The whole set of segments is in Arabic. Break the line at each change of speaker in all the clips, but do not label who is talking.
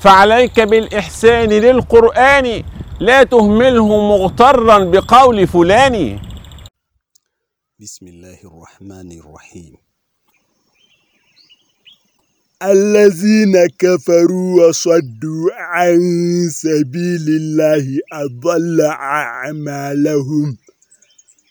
فعليك بالإحسان للقرآن لا تهمله مغترا بقول فلان بسم الله الرحمن الرحيم الذين كفروا وصدوا عن سبيل الله أضل أعمالهم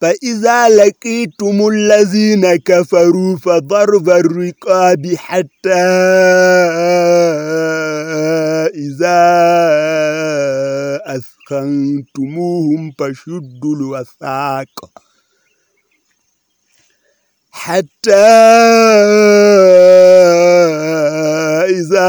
فإذا لقيتم الذين كفروا فضرب الرقاب حتى إذا أثخنتموهم فشدوا الوثاق حتى إذا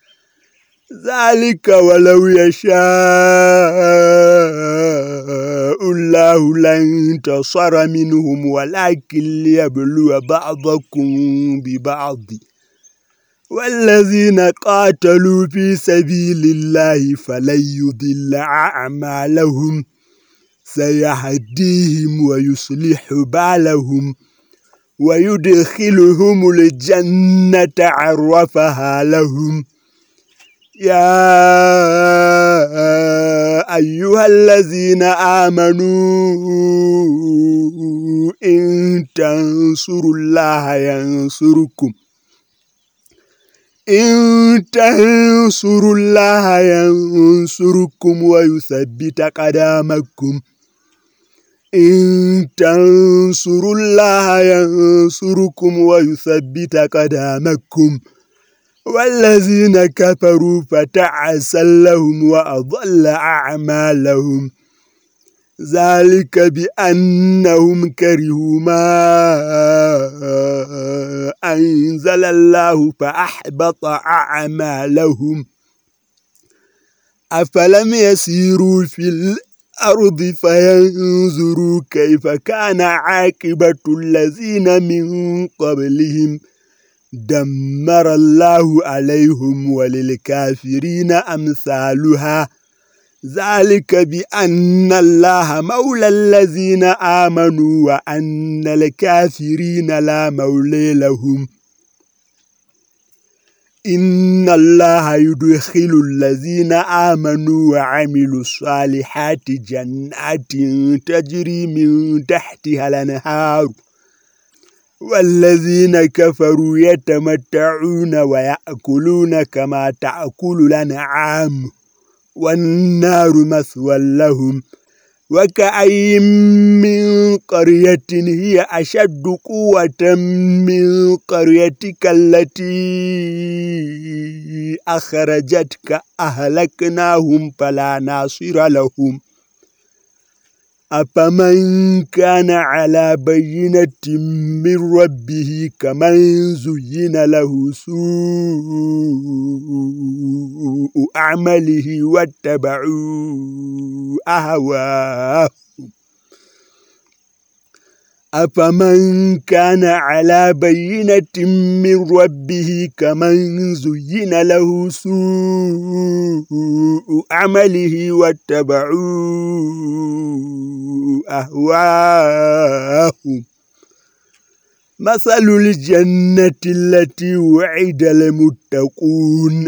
ذلك ولو يشاء الله لانتصر منهم ولكن ليبلو بعضكم ببعض والذين قاتلوا في سبيل الله فلن يضل أعمالهم سيهديهم ويصلح بالهم ويدخلهم الجنة عرفها لهم Ya ayyuhalaze na amanu in ta surun lahayen surukun. In ta surun lahayen surukun waye In ta surun lahayen surukun waye والذين كفروا فتعس لهم وأضل أعمالهم ذلك بأنهم كرهوا ما أنزل الله فأحبط أعمالهم أفلم يسيروا في الأرض فينظروا كيف كان عاقبة الذين من قبلهم ۖ دمر الله عليهم وللكافرين امثالها ذلك بان الله مولى الذين امنوا وان الكافرين لا مولى لهم ان الله يدخل الذين امنوا وعملوا الصالحات جنات تجري من تحتها الانهار والذين كفروا يتمتعون ويأكلون كما تأكل لنعام والنار مثوى لهم وكأي من قرية هي أشد قوة من قريتك التي أخرجتك أهلكناهم فلا ناصر لهم أفمن كان على بينة من ربه كمن زين له سوء أعمله واتبعوا أهواه أفمن كان على بينة من ربه كمن زين له سوء أعمله واتبعوا أهواهم مثل الجنة التي وعد لمتقون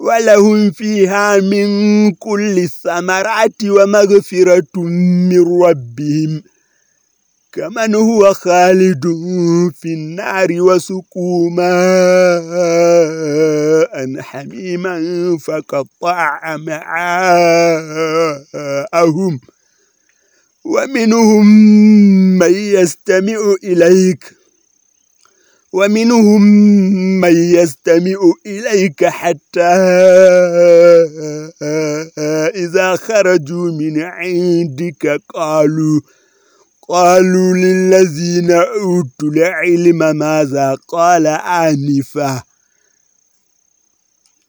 ولهم فيها من كل الثمرات ومغفرة من ربهم كمن هو خالد في النار وسقوا ماء حميما فقطع معاءهم ومنهم من يستمع إليك ومنهم من يستمع إليك حتى إذا خرجوا من عندك قالوا قالوا للذين أوتوا العلم ماذا قال آنفاً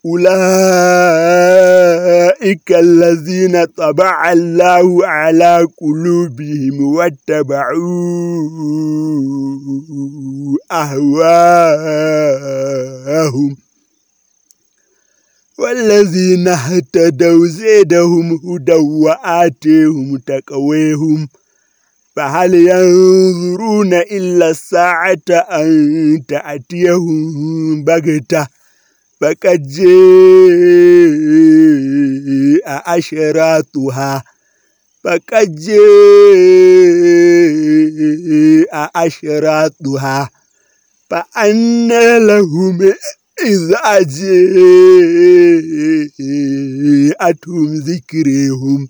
أولئك الذين طبع الله على قلوبهم واتبعوا أهواءهم والذين اهتدوا زيدهم هدى وآتيهم تقويهم فهل ينظرون إلا الساعة أن تأتيهم بغته فقد جاء أشراتها فقد جاء أشراتها فأنا لهم إذا جاءتهم ذكرهم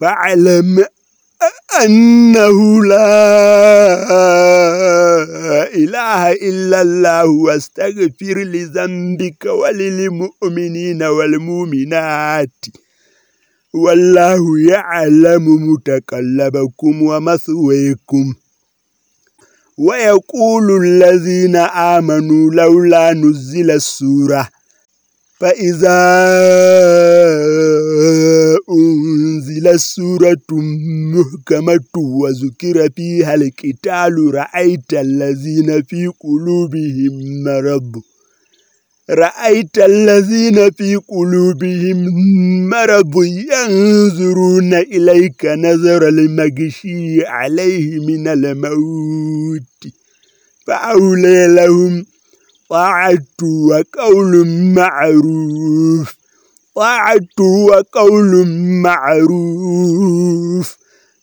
فاعلم أنه لا إله إلا الله واستغفر لذنبك وللمؤمنين والمؤمنات والله يعلم متقلبكم ومثويكم ويقول الذين آمنوا لولا نزل السورة فإذا أنزل السورة مُحْكَمَةٌ وَذُكِرَ فِيهَا الْقِتَالُ رَأَيْتَ الَّذِينَ فِي قُلُوبِهِم مَّرَضٌ رأيت الذين في قلوبهم مرض ينظرون إليك نظر المغشي عليه من الموت فأولي لهم طاعة وقول معروف طاعة وقول معروف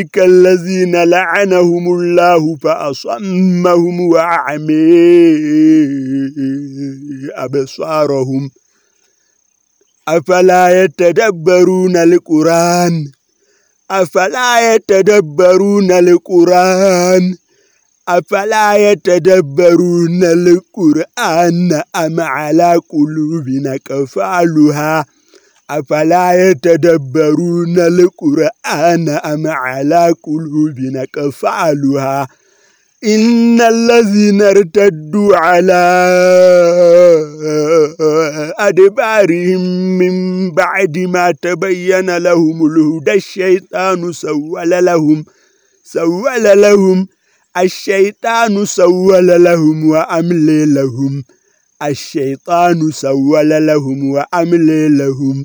أولئك الذين لعنهم الله فأصمهم وأعمي أبصارهم أفلا يتدبرون القرآن أفلا يتدبرون القرآن أفلا يتدبرون القرآن أم على قلوبنا كفالها أفلا يتدبرون القرآن أم على قلوبنا كفعلها إن الذين ارتدوا على أدبارهم من بعد ما تبين لهم الهدى الشيطان سول لهم سول لهم الشيطان سول لهم وأملي لهم الشيطان سول لهم وأملي لهم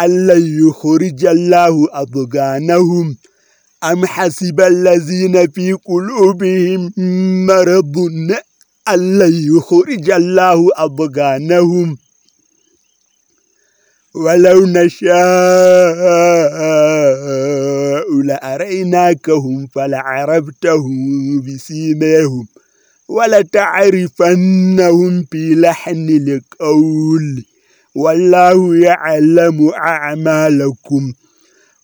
أَلَّا يُخْرِجَ اللَّهُ أَضْغَانَهُمْ أَمْ حَسِبَ الَّذِينَ فِي قُلُوبِهِم مَّرَضٌ أَلَّا يُخْرِجَ اللَّهُ أَضْغَانَهُمْ وَلَوْ نَشَاءُ لَأَرَيْنَاكَهُمْ فَلَعَرَفْتَهُمْ بِسِيمَاهُمْ وَلَتَعْرِفَنَّهُمْ فِي لَحْنِ الْقَوْلِ والله يعلم أعمالكم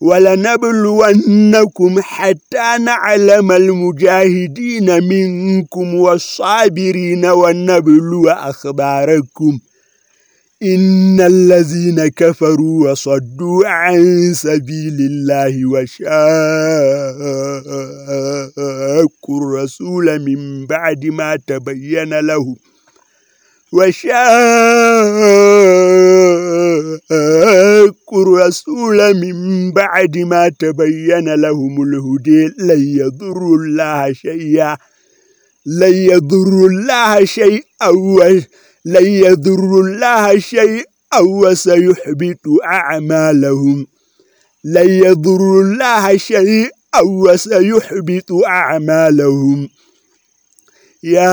ولنبلونكم حتى نعلم المجاهدين منكم والصابرين ونبلو أخباركم إن الذين كفروا وصدوا عن سبيل الله وشاكوا الرسول من بعد ما تبين لهم وشاق رسول من بعد ما تبين لهم الهدي لن يضروا الله شيئا لن يضروا الله شيئا لن يضروا الله شيئا وسيحبط أعمالهم لن يضروا الله شيئا وسيحبط أعمالهم يا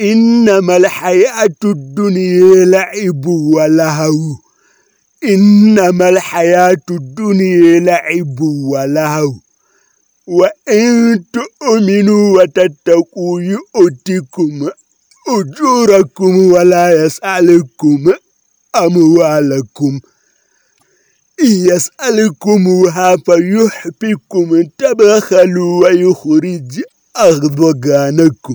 انما الحياه الدنيا لعب ولهو انما الحياه الدنيا لعب ولهو وان تؤمنوا وتتقوا يؤتكم اجوركم ولا يسالكم اموالكم يسالكم يسألكمها فيحبكم تبخلوا ويخرج أغضغانكم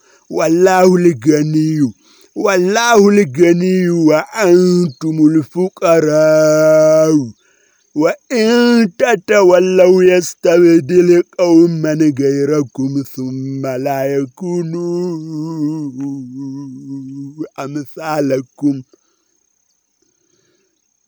wallahu liganiyu wallahu liganiyu wa antum lufuqara wa in tatawallaw yastawidil qawm man ghayrakum thumma la yakunu